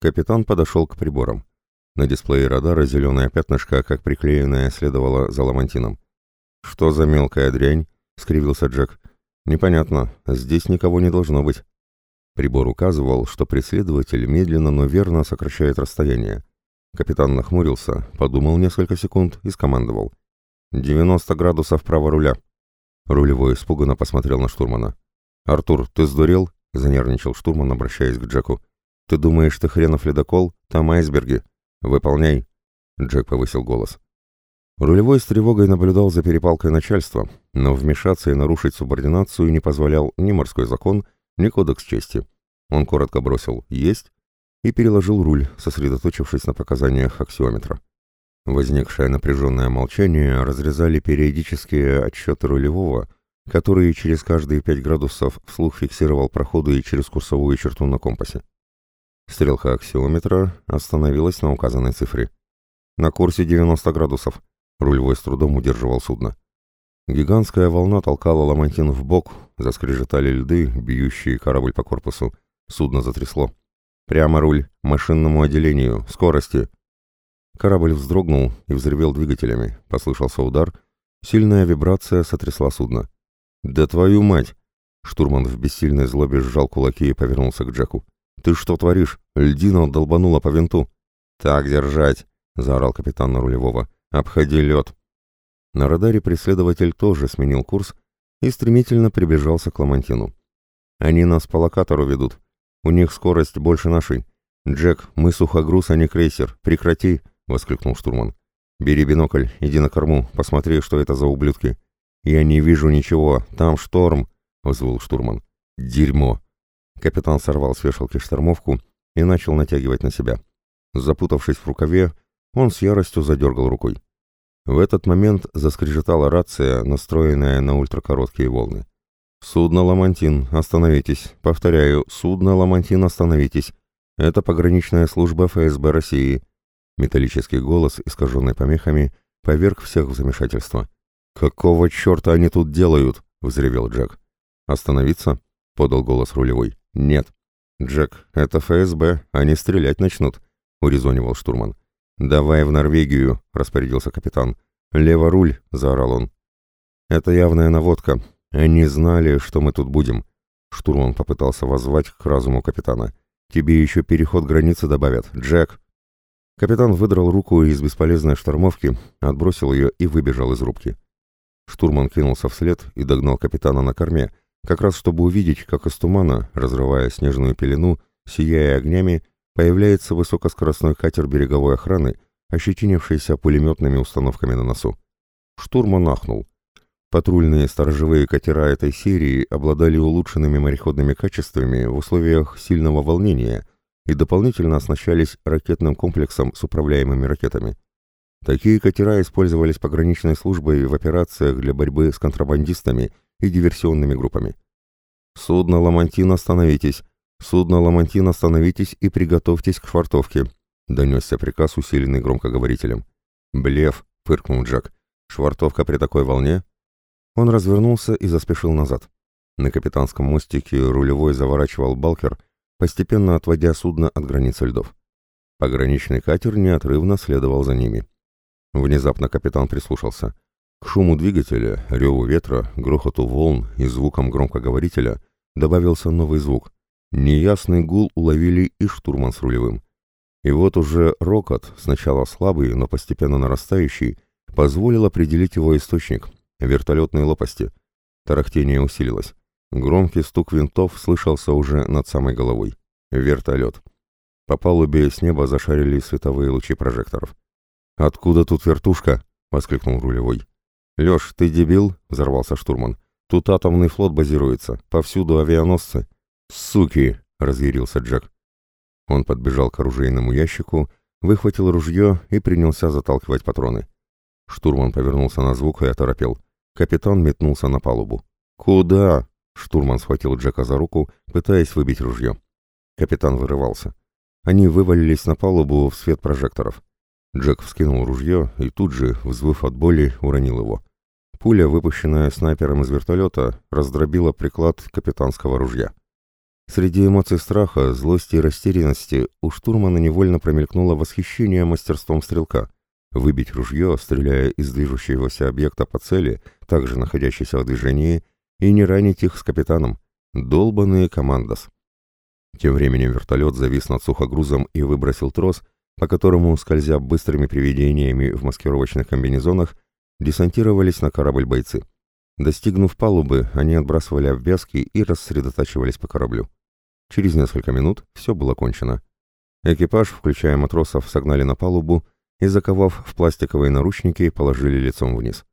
Капитан подошел к приборам. На дисплее радара зеленое пятнышко, как приклеенное, следовало за ламантином. «Что за мелкая дрянь?» — скривился Джек. «Непонятно. Здесь никого не должно быть». Прибор указывал, что преследователь медленно, но верно сокращает расстояние. Капитан нахмурился, подумал несколько секунд и скомандовал. «90 градусов право руля». Рулевой испуганно посмотрел на штурмана. «Артур, ты сдурел?» — занервничал штурман, обращаясь к Джеку. «Ты думаешь, ты хренов ледокол? Там айсберги. Выполняй!» Джек повысил голос. Рулевой с тревогой наблюдал за перепалкой начальства, но вмешаться и нарушить субординацию не позволял ни морской закон, ни кодекс чести. Он коротко бросил «Есть» и переложил руль, сосредоточившись на показаниях аксиометра. Возникшее напряженное молчание разрезали периодические отчеты рулевого, который через каждые пять градусов вслух фиксировал проходы и через курсовую черту на компасе. Стрелка аксиометра остановилась на указанной цифре. На курсе 90 градусов. Рулевой с трудом удерживал судно. Гигантская волна толкала ламантин в бок, заскрежетали льды, бьющие корабль по корпусу. Судно затрясло. «Прямо руль! Машинному отделению! Скорости!» Корабль вздрогнул и взревел двигателями. Послышался удар. Сильная вибрация сотрясла судно. «Да твою мать!» Штурман в бессильной злобе сжал кулаки и повернулся к Джеку. «Ты что творишь? Льдина долбанула по винту!» «Так держать!» — заорал капитан на рулевого. «Обходи лед!» На радаре преследователь тоже сменил курс и стремительно приближался к Ламантину. «Они нас по локатору ведут. У них скорость больше нашей. Джек, мы сухогруз, а не крейсер. Прекрати!» — воскликнул штурман. «Бери бинокль, иди на корму, посмотри, что это за ублюдки». «Я не вижу ничего, там шторм!» — взвыл штурман. «Дерьмо!» Капитан сорвал с вешалки штормовку и начал натягивать на себя. Запутавшись в рукаве, он с яростью задергал рукой. В этот момент заскрежетала рация, настроенная на ультракороткие волны. «Судно «Ламантин», остановитесь. Повторяю, судно «Ламантин», остановитесь. Это пограничная служба ФСБ России». Металлический голос, искаженный помехами, поверг всех в замешательство. «Какого черта они тут делают?» — взревел Джек. «Остановиться?» — подал голос рулевой. «Нет». «Джек, это ФСБ, они стрелять начнут», — урезонивал штурман. «Давай в Норвегию», — распорядился капитан. «Лево руль», — заорал он. «Это явная наводка. Они знали, что мы тут будем». Штурман попытался воззвать к разуму капитана. «Тебе еще переход границы добавят. Джек!» Капитан выдрал руку из бесполезной штормовки, отбросил ее и выбежал из рубки. Штурман кинулся вслед и догнал капитана на корме, как раз чтобы увидеть, как из тумана, разрывая снежную пелену, сияя огнями, появляется высокоскоростной катер береговой охраны, ощетинившийся пулеметными установками на носу. Штурман ахнул. Патрульные сторожевые катера этой серии обладали улучшенными мореходными качествами в условиях сильного волнения и дополнительно оснащались ракетным комплексом с управляемыми ракетами. Такие катера использовались пограничной службой в операциях для борьбы с контрабандистами и диверсионными группами. «Судно «Ламантин» остановитесь! Судно «Ламантин» остановитесь и приготовьтесь к швартовке!» — донесся приказ, усиленный громкоговорителем. «Блеф!» — фыркнул Джек. «Швартовка при такой волне?» Он развернулся и заспешил назад. На капитанском мостике рулевой заворачивал балкер, постепенно отводя судно от границы льдов. Пограничный катер неотрывно следовал за ними. Внезапно капитан прислушался — к шуму двигателя, реву ветра, грохоту волн и звукам громкоговорителя добавился новый звук. Неясный гул уловили и штурман с рулевым. И вот уже рокот, сначала слабый, но постепенно нарастающий, позволил определить его источник — вертолетные лопасти. Тарахтение усилилось. Громкий стук винтов слышался уже над самой головой. Вертолет. По палубе с неба зашарили световые лучи прожекторов. «Откуда тут вертушка?» — воскликнул рулевой. «Леш, ты дебил?» — взорвался штурман. «Тут атомный флот базируется, повсюду авианосцы». «Суки!» — разъярился Джек. Он подбежал к оружейному ящику, выхватил ружье и принялся заталкивать патроны. Штурман повернулся на звук и оторопел. Капитан метнулся на палубу. «Куда?» — штурман схватил Джека за руку, пытаясь выбить ружье. Капитан вырывался. Они вывалились на палубу в свет прожекторов. Джек вскинул ружье и тут же, взвыв от боли, уронил его. Пуля, выпущенная снайпером из вертолета, раздробила приклад капитанского ружья. Среди эмоций страха, злости и растерянности у штурмана невольно промелькнуло восхищение мастерством стрелка. Выбить ружье, стреляя из движущегося объекта по цели, также находящейся в движении, и не ранить их с капитаном. Долбанные командос. Тем временем вертолет завис над сухогрузом и выбросил трос, по которому, скользя быстрыми привидениями в маскировочных комбинезонах, десантировались на корабль бойцы. Достигнув палубы, они отбрасывали обвязки и рассредотачивались по кораблю. Через несколько минут все было кончено. Экипаж, включая матросов, согнали на палубу и, заковав в пластиковые наручники, положили лицом вниз.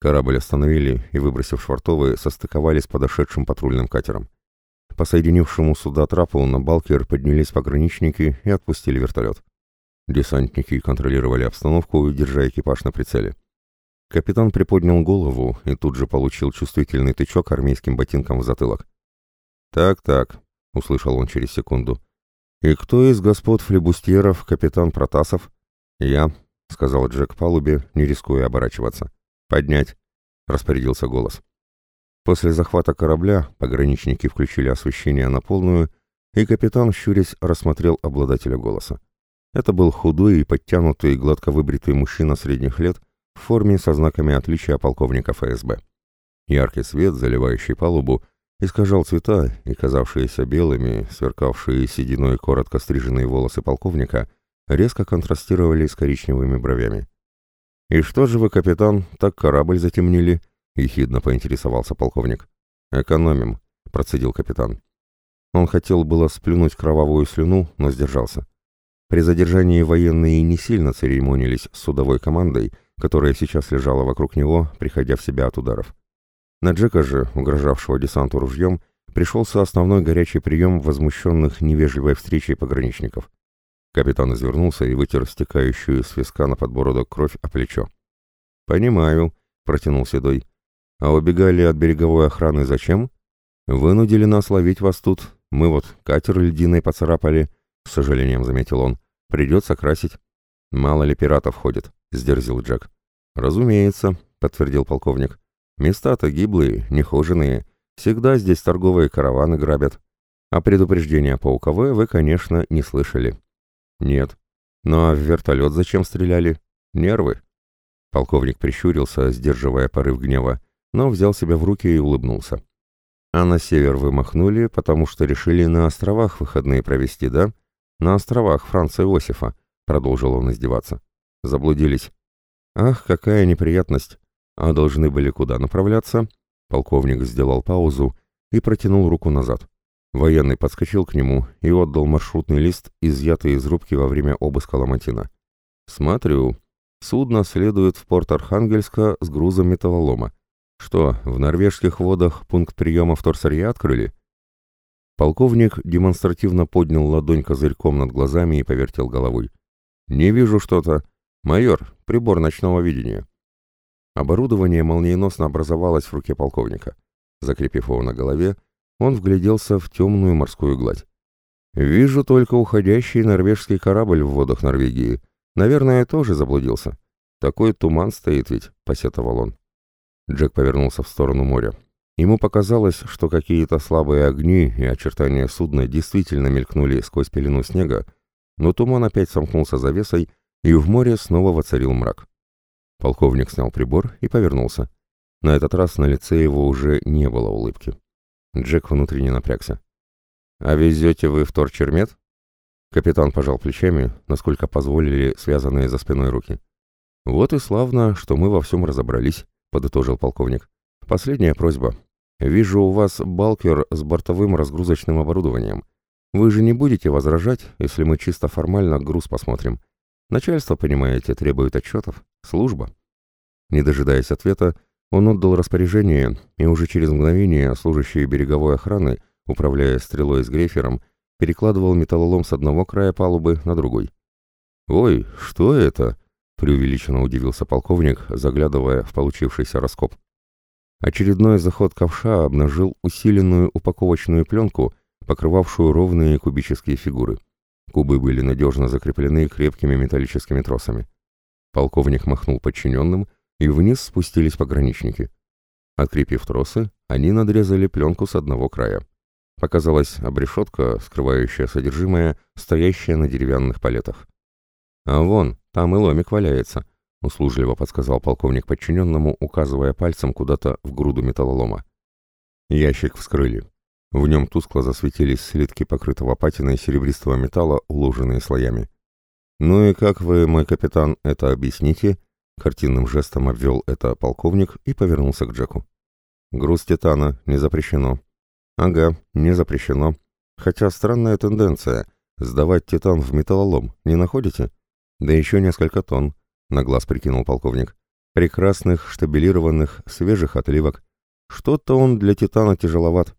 Корабль остановили и, выбросив швартовые, состыковались с подошедшим патрульным катером. По соединившему суда трапу на Балкер поднялись пограничники и отпустили вертолет. Десантники контролировали обстановку, держа экипаж на прицеле. Капитан приподнял голову и тут же получил чувствительный тычок армейским ботинком в затылок. «Так-так», — услышал он через секунду. «И кто из господ флебустьеров капитан Протасов?» «Я», — сказал Джек палубе, не рискуя оборачиваться. «Поднять!» — распорядился голос. После захвата корабля пограничники включили освещение на полную, и капитан, щурясь, рассмотрел обладателя голоса. Это был худой и подтянутый, гладко выбритый мужчина средних лет в форме со знаками отличия полковника ФСБ. Яркий свет, заливающий палубу, искажал цвета, и казавшиеся белыми, сверкавшие сединой коротко стриженные волосы полковника, резко контрастировали с коричневыми бровями. «И что же вы, капитан, так корабль затемнили?» — ехидно поинтересовался полковник. «Экономим», — процедил капитан. Он хотел было сплюнуть кровавую слюну, но сдержался. При задержании военные не сильно церемонились с судовой командой, которая сейчас лежала вокруг него, приходя в себя от ударов. На Джека же, угрожавшего десанту ружьем, пришелся основной горячий прием возмущенных невежливой встречей пограничников. Капитан извернулся и вытер стекающую с виска на подбородок кровь о плечо. «Понимаю», — протянул Седой. «А убегали от береговой охраны зачем? Вынудили нас ловить вас тут. Мы вот катер льдиной поцарапали», — с сожалением заметил он. «Придется красить». «Мало ли пиратов ходит», — сдерзил Джек. «Разумеется», — подтвердил полковник. «Места-то гиблые, нехоженные. Всегда здесь торговые караваны грабят. А предупреждения по УКВ вы, конечно, не слышали». «Нет». «Ну а в вертолет зачем стреляли?» «Нервы». Полковник прищурился, сдерживая порыв гнева, но взял себя в руки и улыбнулся. «А на север вы махнули, потому что решили на островах выходные провести, да? На островах Франца Иосифа», — продолжил он издеваться. «Заблудились». «Ах, какая неприятность! А должны были куда направляться?» Полковник сделал паузу и протянул руку назад. Военный подскочил к нему и отдал маршрутный лист, изъятый из рубки во время обыска Ламантина. «Смотрю. Судно следует в порт Архангельска с грузом металлолома. Что, в норвежских водах пункт приема вторсырья открыли?» Полковник демонстративно поднял ладонь козырьком над глазами и повертел головой. «Не вижу что-то. Майор, прибор ночного видения». Оборудование молниеносно образовалось в руке полковника. Закрепив его на голове, он вгляделся в темную морскую гладь. «Вижу только уходящий норвежский корабль в водах Норвегии. Наверное, тоже заблудился. Такой туман стоит ведь», — посетовал он. Джек повернулся в сторону моря. Ему показалось, что какие-то слабые огни и очертания судна действительно мелькнули сквозь пелену снега, но туман опять сомкнулся завесой, и в море снова воцарил мрак. Полковник снял прибор и повернулся. На этот раз на лице его уже не было улыбки. Джек внутренне напрягся. «А везете вы в торчермет?» Капитан пожал плечами, насколько позволили связанные за спиной руки. «Вот и славно, что мы во всем разобрались», — подытожил полковник. «Последняя просьба. Вижу у вас балкер с бортовым разгрузочным оборудованием. Вы же не будете возражать, если мы чисто формально груз посмотрим. Начальство, понимаете, требует отчетов. Служба». Не дожидаясь ответа, он отдал распоряжение, и уже через мгновение служащий береговой охраны, управляя стрелой с грейфером, перекладывал металлолом с одного края палубы на другой. «Ой, что это?» — преувеличенно удивился полковник, заглядывая в получившийся раскоп. Очередной заход ковша обнажил усиленную упаковочную пленку, покрывавшую ровные кубические фигуры. Кубы были надежно закреплены крепкими металлическими тросами. Полковник махнул подчиненным — и вниз спустились пограничники. Открепив тросы, они надрезали пленку с одного края. Показалась обрешетка, скрывающая содержимое, стоящая на деревянных палетах. «А вон, там и ломик валяется», — услужливо подсказал полковник подчиненному, указывая пальцем куда-то в груду металлолома. Ящик вскрыли. В нем тускло засветились слитки покрытого патиной серебристого металла, уложенные слоями. «Ну и как вы, мой капитан, это объясните?» Картинным жестом обвел это полковник и повернулся к Джеку. «Груз титана не запрещено». «Ага, не запрещено. Хотя странная тенденция. Сдавать титан в металлолом, не находите?» «Да еще несколько тонн», — на глаз прикинул полковник. «Прекрасных, штабилированных, свежих отливок. Что-то он для титана тяжеловат».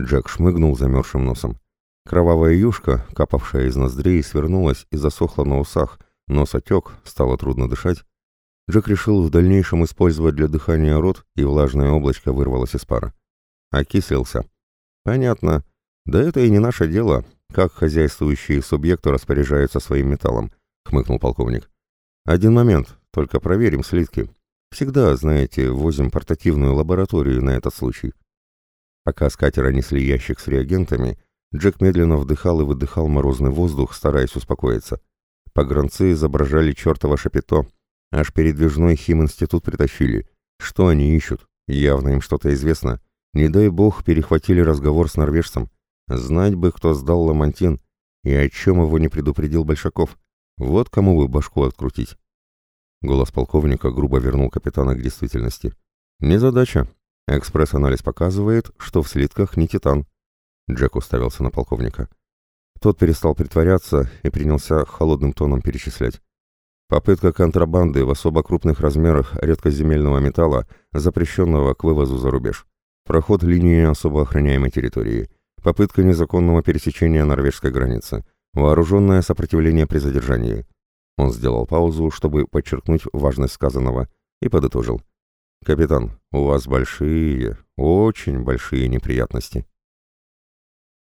Джек шмыгнул замерзшим носом. Кровавая юшка, капавшая из ноздрей, свернулась и засохла на усах, нос отек, стало трудно дышать. Джек решил в дальнейшем использовать для дыхания рот, и влажное облачко вырвалось из пара. Окислился. Понятно. Да это и не наше дело, как хозяйствующие субъекты распоряжаются своим металлом, хмыкнул полковник. Один момент, только проверим слитки. Всегда, знаете, возим портативную лабораторию на этот случай. Пока с катера несли ящик с реагентами, Джек медленно вдыхал и выдыхал морозный воздух, стараясь успокоиться. Погранцы изображали чертово шапито. Аж передвижной химинститут притащили. Что они ищут? Явно им что-то известно. Не дай бог перехватили разговор с норвежцем. Знать бы, кто сдал Ламантин, и о чем его не предупредил Большаков. Вот кому бы башку открутить. Голос полковника грубо вернул капитана к действительности. «Незадача. Экспресс-анализ показывает, что в слитках не титан. Джек уставился на полковника. Тот перестал притворяться и принялся холодным тоном перечислять. Попытка контрабанды в особо крупных размерах редкоземельного металла, запрещенного к вывозу за рубеж. Проход линии особо охраняемой территории. Попытка незаконного пересечения норвежской границы. Вооруженное сопротивление при задержании. Он сделал паузу, чтобы подчеркнуть важность сказанного, и подытожил. «Капитан, у вас большие, очень большие неприятности».